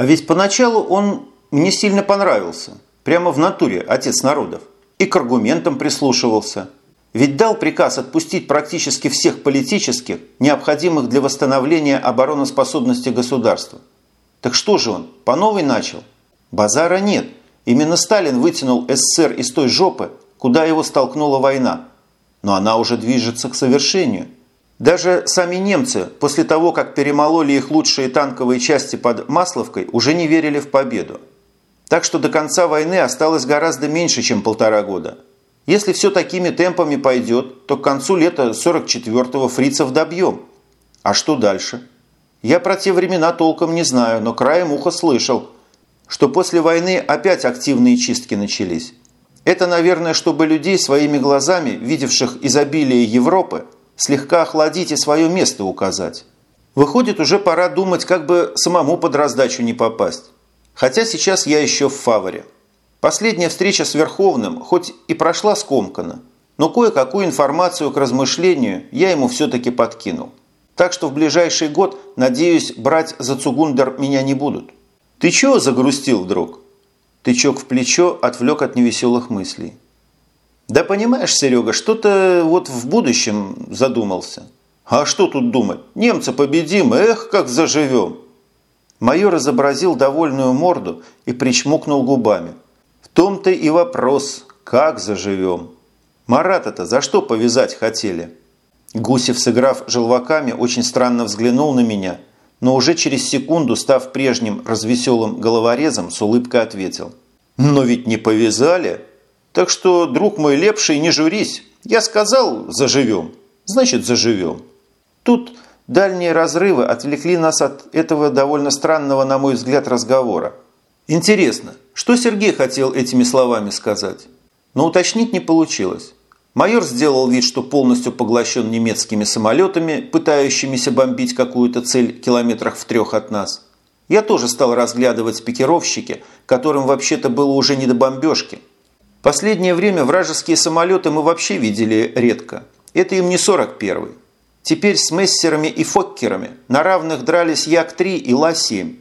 А ведь поначалу он мне сильно понравился. Прямо в натуре, отец народов. И к аргументам прислушивался. Ведь дал приказ отпустить практически всех политических, необходимых для восстановления обороноспособности государства. Так что же он, по новой начал? Базара нет. Именно Сталин вытянул СССР из той жопы, куда его столкнула война. Но она уже движется к совершению. Даже сами немцы, после того, как перемололи их лучшие танковые части под Масловкой, уже не верили в победу. Так что до конца войны осталось гораздо меньше, чем полтора года. Если все такими темпами пойдет, то к концу лета 44-го фрицев добьем. А что дальше? Я про те времена толком не знаю, но краем уха слышал, что после войны опять активные чистки начались. Это, наверное, чтобы людей своими глазами, видевших изобилие Европы, слегка охладить и свое место указать. Выходит, уже пора думать, как бы самому под раздачу не попасть. Хотя сейчас я еще в фаворе. Последняя встреча с Верховным хоть и прошла скомканно, но кое-какую информацию к размышлению я ему все-таки подкинул. Так что в ближайший год, надеюсь, брать за Цугундер меня не будут. Ты чего загрустил вдруг? Тычок в плечо отвлек от невеселых мыслей. Да понимаешь, Серега, что-то вот в будущем задумался. А что тут думать? Немца победим, эх, как заживем. Майор изобразил довольную морду и причмокнул губами. В том-то и вопрос, как заживем. Марата-то за что повязать хотели? Гусев, сыграв желваками, очень странно взглянул на меня, но уже через секунду, став прежним развеселым головорезом, с улыбкой ответил. «Но ведь не повязали. Так что, друг мой лепший, не журись. Я сказал, заживем. Значит, заживем». Тут дальние разрывы отвлекли нас от этого довольно странного, на мой взгляд, разговора. Интересно, что Сергей хотел этими словами сказать? Но уточнить не получилось. Майор сделал вид, что полностью поглощен немецкими самолетами, пытающимися бомбить какую-то цель километрах в трех от нас. Я тоже стал разглядывать пикировщики, которым вообще-то было уже не до бомбежки. Последнее время вражеские самолеты мы вообще видели редко. Это им не 41-й. Теперь с мессерами и фоккерами на равных дрались Як-3 и Ла-7.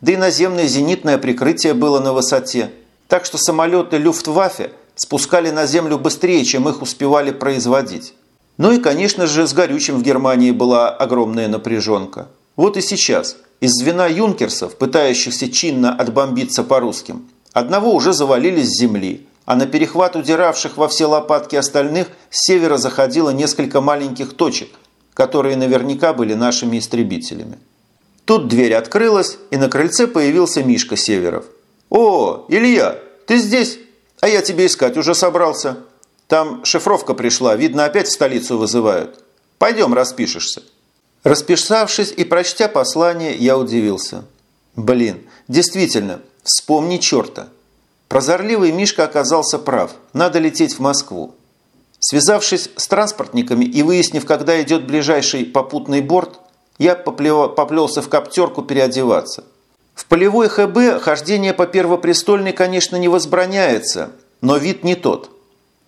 Да и наземное зенитное прикрытие было на высоте. Так что самолеты Люфтваффе спускали на землю быстрее, чем их успевали производить. Ну и, конечно же, с горючим в Германии была огромная напряженка. Вот и сейчас из звена юнкерсов, пытающихся чинно отбомбиться по русским, одного уже завалили с земли, а на перехват удиравших во все лопатки остальных с севера заходило несколько маленьких точек, которые наверняка были нашими истребителями. Тут дверь открылась, и на крыльце появился Мишка Северов. «О, Илья, ты здесь?» А я тебе искать уже собрался. Там шифровка пришла, видно, опять в столицу вызывают. Пойдем, распишешься». Расписавшись и прочтя послание, я удивился. Блин, действительно, вспомни черта. Прозорливый Мишка оказался прав. Надо лететь в Москву. Связавшись с транспортниками и выяснив, когда идет ближайший попутный борт, я поплелся в коптерку переодеваться – в полевой ХБ хождение по Первопрестольной, конечно, не возбраняется, но вид не тот.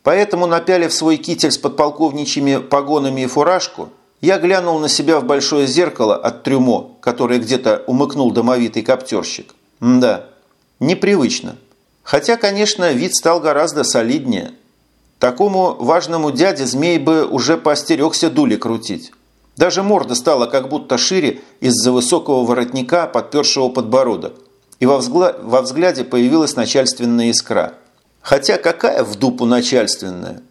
Поэтому, напялив свой китель с подполковничьими погонами и фуражку, я глянул на себя в большое зеркало от трюмо, которое где-то умыкнул домовитый коптерщик. Да, непривычно. Хотя, конечно, вид стал гораздо солиднее. Такому важному дяде змей бы уже поостерегся дули крутить. Даже морда стала как будто шире из-за высокого воротника, подпершего подбородок. И во, взгла... во взгляде появилась начальственная искра. Хотя какая в дупу начальственная?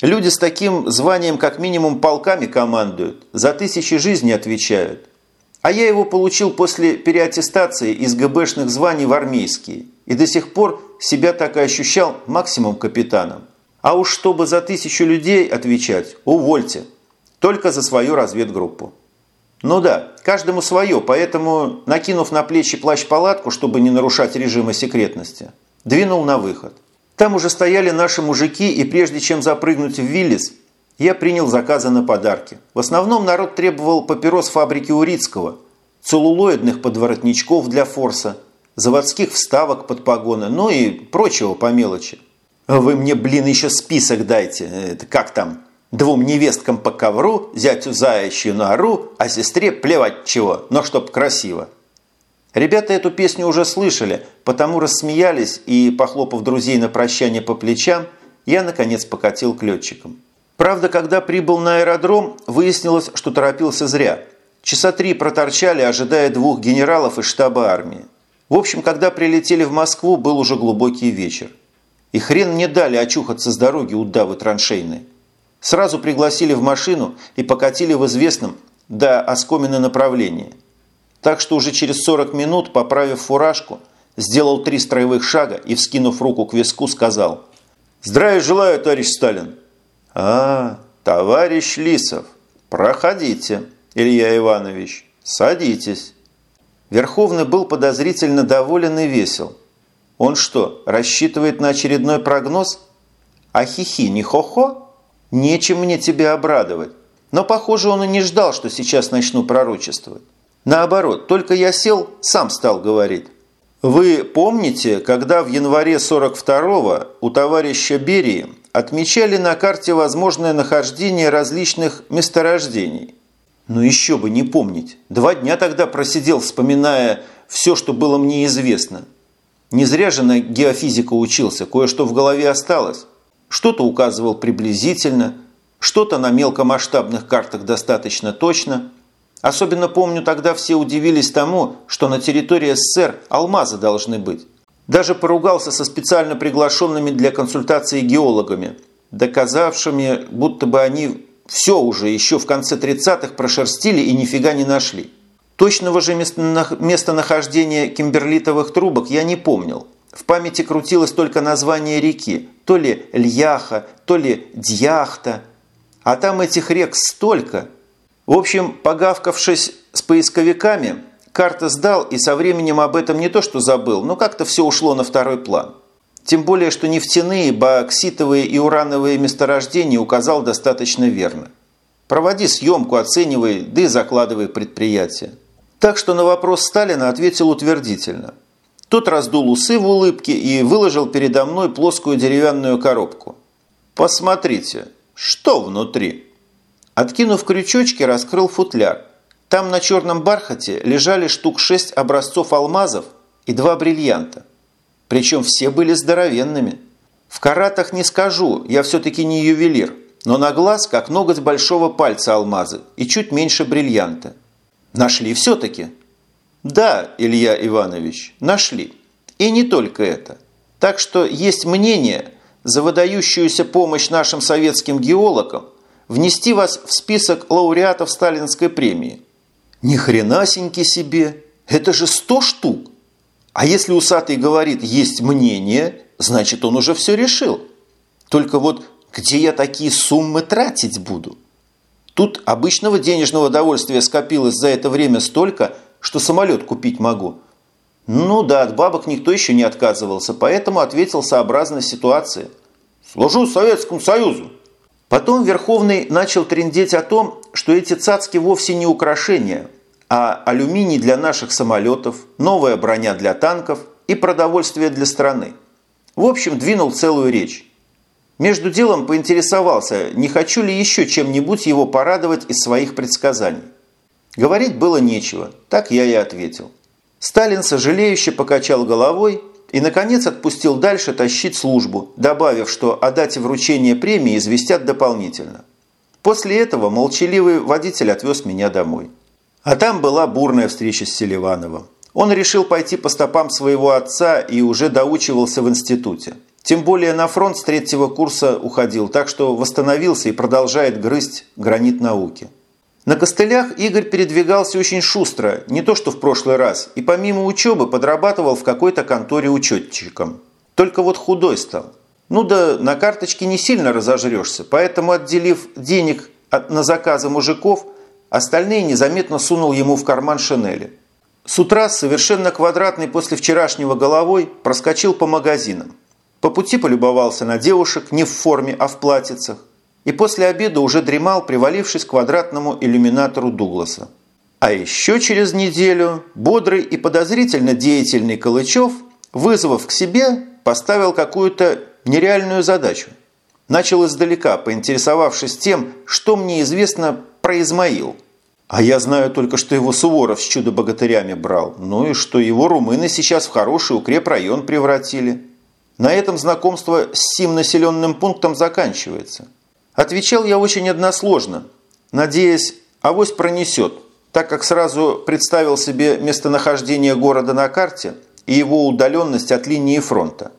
Люди с таким званием как минимум полками командуют, за тысячи жизней отвечают. А я его получил после переаттестации из ГБшных званий в армейские. И до сих пор себя так и ощущал максимум капитаном. А уж чтобы за тысячу людей отвечать, увольте – только за свою разведгруппу. Ну да, каждому свое, поэтому, накинув на плечи плащ-палатку, чтобы не нарушать режима секретности, двинул на выход. Там уже стояли наши мужики, и прежде чем запрыгнуть в Виллис, я принял заказы на подарки. В основном народ требовал папирос фабрики Урицкого, целлулоидных подворотничков для форса, заводских вставок под погоны, ну и прочего по мелочи. Вы мне, блин, еще список дайте. Это как там? Двум невесткам по ковру, зятю заячью нору, а сестре плевать чего, но чтоб красиво. Ребята эту песню уже слышали, потому рассмеялись и, похлопав друзей на прощание по плечам, я, наконец, покатил к летчикам. Правда, когда прибыл на аэродром, выяснилось, что торопился зря. Часа три проторчали, ожидая двух генералов из штаба армии. В общем, когда прилетели в Москву, был уже глубокий вечер. И хрен мне дали очухаться с дороги удавы траншейной. Сразу пригласили в машину и покатили в известном, до оскомины направлении. Так что уже через 40 минут, поправив фуражку, сделал три строевых шага и, вскинув руку к виску, сказал «Здравия желаю, товарищ Сталин!» «А, товарищ Лисов, проходите, Илья Иванович, садитесь». Верховный был подозрительно доволен и весел. Он что, рассчитывает на очередной прогноз? А хихи не хо-хо? Нечем мне тебя обрадовать. Но, похоже, он и не ждал, что сейчас начну пророчествовать. Наоборот, только я сел, сам стал говорить. Вы помните, когда в январе 42-го у товарища Берии отмечали на карте возможное нахождение различных месторождений? Ну еще бы не помнить. Два дня тогда просидел, вспоминая все, что было мне известно. Не зря же на геофизику учился, кое-что в голове осталось. Что-то указывал приблизительно, что-то на мелкомасштабных картах достаточно точно. Особенно помню, тогда все удивились тому, что на территории СССР алмазы должны быть. Даже поругался со специально приглашенными для консультации геологами, доказавшими, будто бы они все уже еще в конце 30-х прошерстили и нифига не нашли. Точного же местонахождения кимберлитовых трубок я не помнил. В памяти крутилось только название реки, то ли Льяха, то ли Дьяхта. А там этих рек столько. В общем, погавкавшись с поисковиками, карта сдал и со временем об этом не то что забыл, но как-то все ушло на второй план. Тем более, что нефтяные, баокситовые и урановые месторождения указал достаточно верно. Проводи съемку, оценивай, да и закладывай предприятие. Так что на вопрос Сталина ответил утвердительно. Тот раздул усы в улыбке и выложил передо мной плоскую деревянную коробку. «Посмотрите, что внутри?» Откинув крючочки, раскрыл футляр. Там на черном бархате лежали штук шесть образцов алмазов и два бриллианта. Причем все были здоровенными. В каратах не скажу, я все-таки не ювелир, но на глаз как ноготь большого пальца алмазы и чуть меньше бриллианта. Нашли все-таки? Да, Илья Иванович, нашли. И не только это. Так что есть мнение за выдающуюся помощь нашим советским геологам внести вас в список лауреатов Сталинской премии. Ни хренасеньки себе, это же сто штук. А если усатый говорит «есть мнение», значит, он уже все решил. Только вот где я такие суммы тратить буду? Тут обычного денежного довольствия скопилось за это время столько, что самолет купить могу. Ну да, от бабок никто еще не отказывался, поэтому ответил сообразно ситуации. «Служу Советскому Союзу!» Потом Верховный начал трендеть о том, что эти цацки вовсе не украшения – а алюминий для наших самолетов, новая броня для танков и продовольствие для страны. В общем, двинул целую речь. Между делом поинтересовался, не хочу ли еще чем-нибудь его порадовать из своих предсказаний. Говорить было нечего, так я и ответил. Сталин сожалеюще покачал головой и, наконец, отпустил дальше тащить службу, добавив, что о дате вручения премии известят дополнительно. После этого молчаливый водитель отвез меня домой. А там была бурная встреча с Селивановым. Он решил пойти по стопам своего отца и уже доучивался в институте. Тем более на фронт с третьего курса уходил, так что восстановился и продолжает грызть гранит науки. На костылях Игорь передвигался очень шустро, не то что в прошлый раз, и помимо учебы подрабатывал в какой-то конторе учетчиком. Только вот худой стал. Ну да, на карточке не сильно разожрешься, поэтому, отделив денег на заказы мужиков – Остальные незаметно сунул ему в карман шинели. С утра совершенно квадратный после вчерашнего головой проскочил по магазинам. По пути полюбовался на девушек не в форме, а в платьицах. И после обеда уже дремал, привалившись к квадратному иллюминатору Дугласа. А еще через неделю бодрый и подозрительно деятельный Калычев, вызвав к себе, поставил какую-то нереальную задачу. Начал издалека, поинтересовавшись тем, что мне известно про Измаил. А я знаю только, что его Суворов с чудо-богатырями брал, ну и что его румыны сейчас в хороший укрепрайон превратили. На этом знакомство с сим населенным пунктом заканчивается. Отвечал я очень односложно, надеясь, авось пронесет, так как сразу представил себе местонахождение города на карте и его удаленность от линии фронта.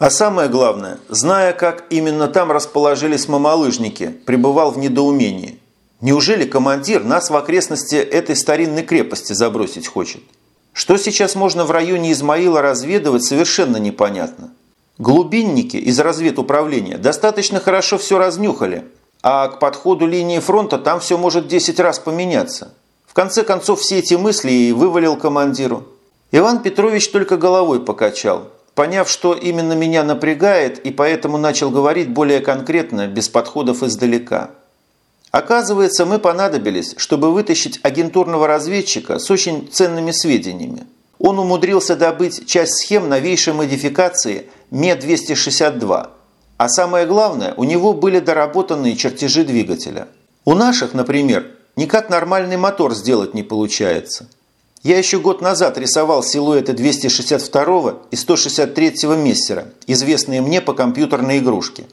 А самое главное, зная, как именно там расположились мамалыжники, пребывал в недоумении – Неужели командир нас в окрестности этой старинной крепости забросить хочет? Что сейчас можно в районе Измаила разведывать, совершенно непонятно. Глубинники из разведуправления достаточно хорошо все разнюхали, а к подходу линии фронта там все может 10 раз поменяться. В конце концов, все эти мысли и вывалил командиру. Иван Петрович только головой покачал, поняв, что именно меня напрягает, и поэтому начал говорить более конкретно, без подходов издалека. Оказывается, мы понадобились, чтобы вытащить агентурного разведчика с очень ценными сведениями. Он умудрился добыть часть схем новейшей модификации МЕ-262. А самое главное, у него были доработанные чертежи двигателя. У наших, например, никак нормальный мотор сделать не получается. Я еще год назад рисовал силуэты 262 и 163 мессера, известные мне по компьютерной игрушке.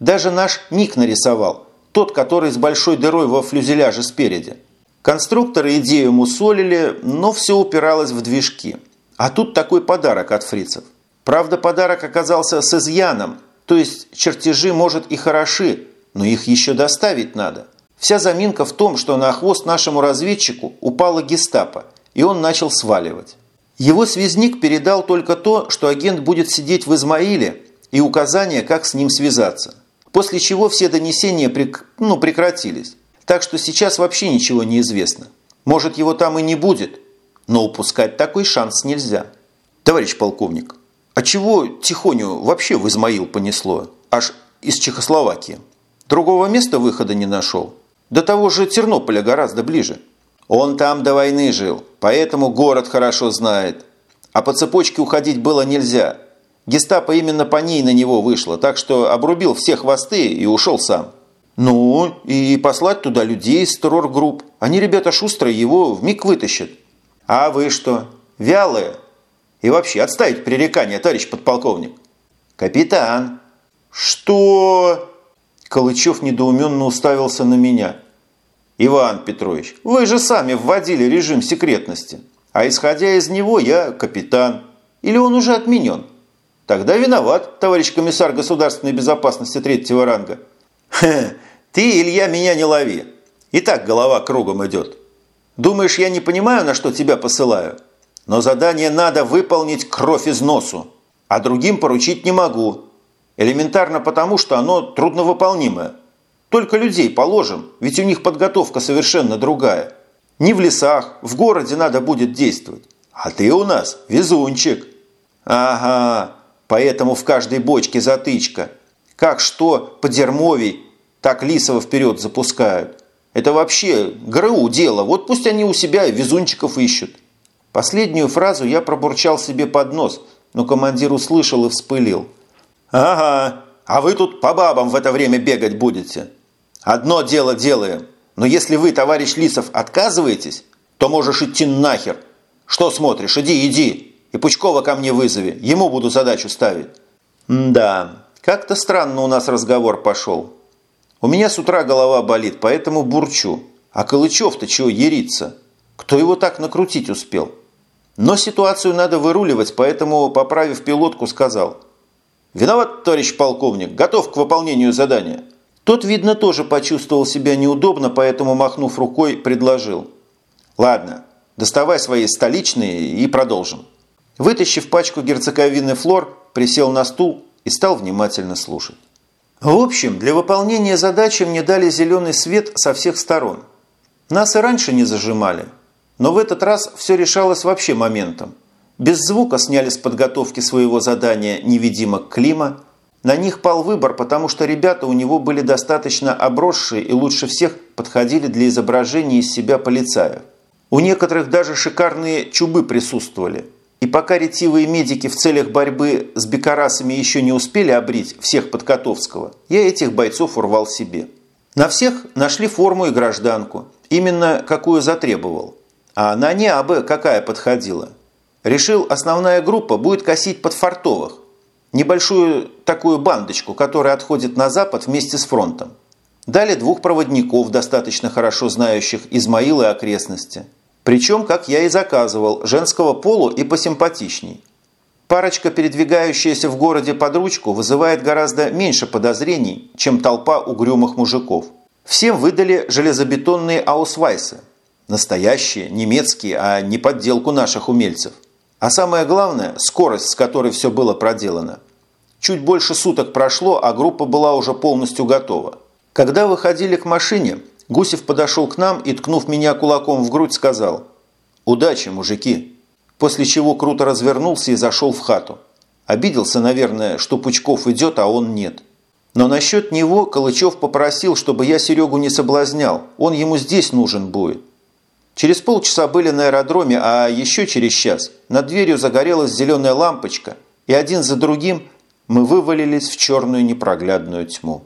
Даже наш ник нарисовал – тот, который с большой дырой во флюзеляже спереди. Конструкторы идею мусолили, но все упиралось в движки. А тут такой подарок от фрицев. Правда, подарок оказался с изъяном, то есть чертежи, может, и хороши, но их еще доставить надо. Вся заминка в том, что на хвост нашему разведчику упала гестапо, и он начал сваливать. Его связник передал только то, что агент будет сидеть в Измаиле и указания, как с ним связаться. После чего все донесения прек... ну, прекратились. Так что сейчас вообще ничего не известно. Может, его там и не будет, но упускать такой шанс нельзя. Товарищ полковник, а чего Тихоню вообще в Измаил понесло? Аж из Чехословакии. Другого места выхода не нашел. До того же Тернополя гораздо ближе. Он там до войны жил, поэтому город хорошо знает. А по цепочке уходить было нельзя – Гестапо именно по ней на него вышло, так что обрубил все хвосты и ушел сам. Ну, и послать туда людей из террор-групп. Они, ребята шустрые, его в миг вытащат. А вы что, вялые? И вообще, отставить пререкание, товарищ подполковник. Капитан. Что? Калычев недоуменно уставился на меня. Иван Петрович, вы же сами вводили режим секретности. А исходя из него, я капитан. Или он уже отменен? Тогда виноват, товарищ комиссар государственной безопасности третьего ранга. Хе, ты, Илья, меня не лови. И так голова кругом идет. Думаешь, я не понимаю, на что тебя посылаю? Но задание надо выполнить кровь из носу, а другим поручить не могу. Элементарно потому, что оно трудновыполнимое. Только людей положим, ведь у них подготовка совершенно другая. Не в лесах, в городе надо будет действовать. А ты у нас везунчик. Ага, Поэтому в каждой бочке затычка. Как что по дерьмовей, так Лисова вперед запускают. Это вообще ГРУ дело. Вот пусть они у себя везунчиков ищут. Последнюю фразу я пробурчал себе под нос, но командир услышал и вспылил. «Ага, а вы тут по бабам в это время бегать будете. Одно дело делаем, но если вы, товарищ Лисов, отказываетесь, то можешь идти нахер. Что смотришь? Иди, иди!» И Пучкова ко мне вызови, ему буду задачу ставить. да, как-то странно у нас разговор пошел. У меня с утра голова болит, поэтому бурчу. А Калычев-то чего ерится? Кто его так накрутить успел? Но ситуацию надо выруливать, поэтому, поправив пилотку, сказал. «Виноват, товарищ полковник, готов к выполнению задания». Тот, видно, тоже почувствовал себя неудобно, поэтому, махнув рукой, предложил. «Ладно, доставай свои столичные и продолжим». Вытащив пачку герцоговины флор, присел на стул и стал внимательно слушать. В общем, для выполнения задачи мне дали зеленый свет со всех сторон. Нас и раньше не зажимали, но в этот раз все решалось вообще моментом. Без звука сняли с подготовки своего задания невидимок Клима. На них пал выбор, потому что ребята у него были достаточно обросшие и лучше всех подходили для изображения из себя полицаев. У некоторых даже шикарные чубы присутствовали – и пока ретивые медики в целях борьбы с бекарасами еще не успели обрить всех Подкотовского, я этих бойцов урвал себе. На всех нашли форму и гражданку. именно какую затребовал. А на неабы какая подходила. Решил, основная группа будет косить под фартовых. Небольшую такую бандочку, которая отходит на запад вместе с фронтом. Дали двух проводников, достаточно хорошо знающих Измаил и окрестности. Причем, как я и заказывал, женского полу и посимпатичней. Парочка, передвигающаяся в городе под ручку, вызывает гораздо меньше подозрений, чем толпа угрюмых мужиков. Всем выдали железобетонные аусвайсы. Настоящие, немецкие, а не подделку наших умельцев. А самое главное – скорость, с которой все было проделано. Чуть больше суток прошло, а группа была уже полностью готова. Когда выходили к машине, Гусев подошел к нам и, ткнув меня кулаком в грудь, сказал «Удачи, мужики!» После чего круто развернулся и зашел в хату. Обиделся, наверное, что Пучков идет, а он нет. Но насчет него Калычев попросил, чтобы я Серегу не соблазнял, он ему здесь нужен будет. Через полчаса были на аэродроме, а еще через час над дверью загорелась зеленая лампочка, и один за другим мы вывалились в черную непроглядную тьму.